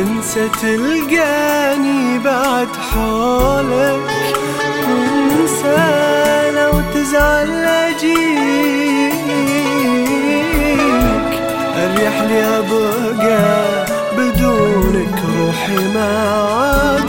انسى تلقاني بعد حولك. وانسى لو تزعل أجيك. أريح لي أبقى بدونك روحي ما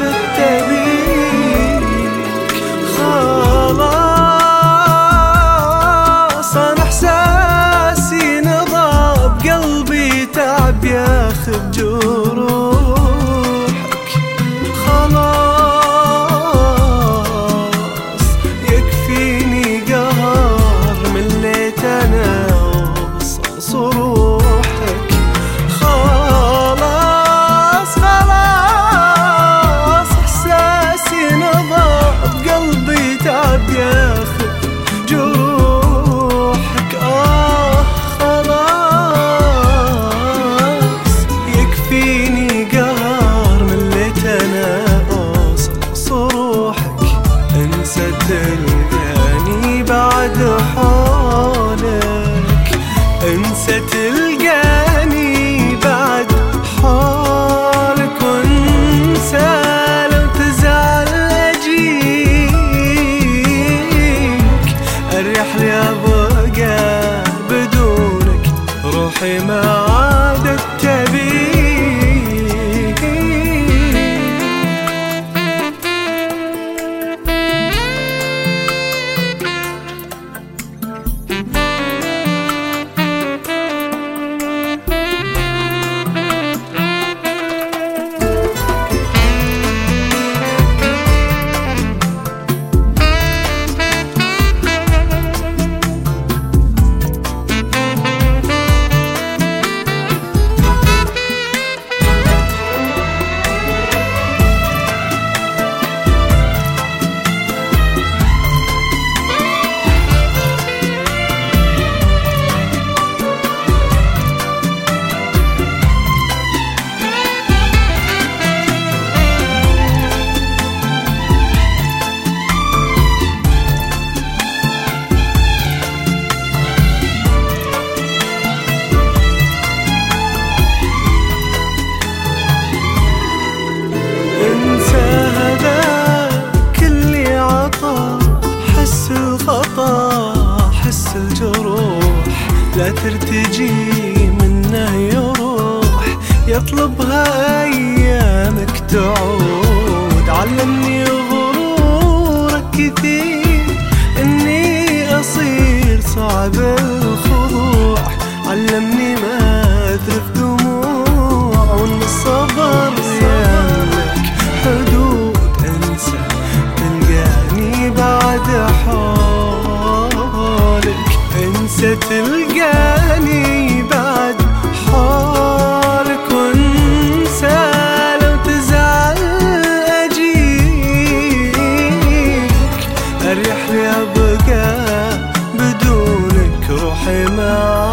تلقاني بعد حولك. أنسى تلقاني بعد حولك. وأنسى لو تزعل أجيك. أريح لي أبقى بدونك. روحي ما عادت لا ترتجي منه يروح يطلبها أيامك تعود. علمني غرورك كثير إني أصير صعب مش تلقاني بعد حولك وانسى لو تزعل اجيك أريح لي أبقى بدونك روحي معك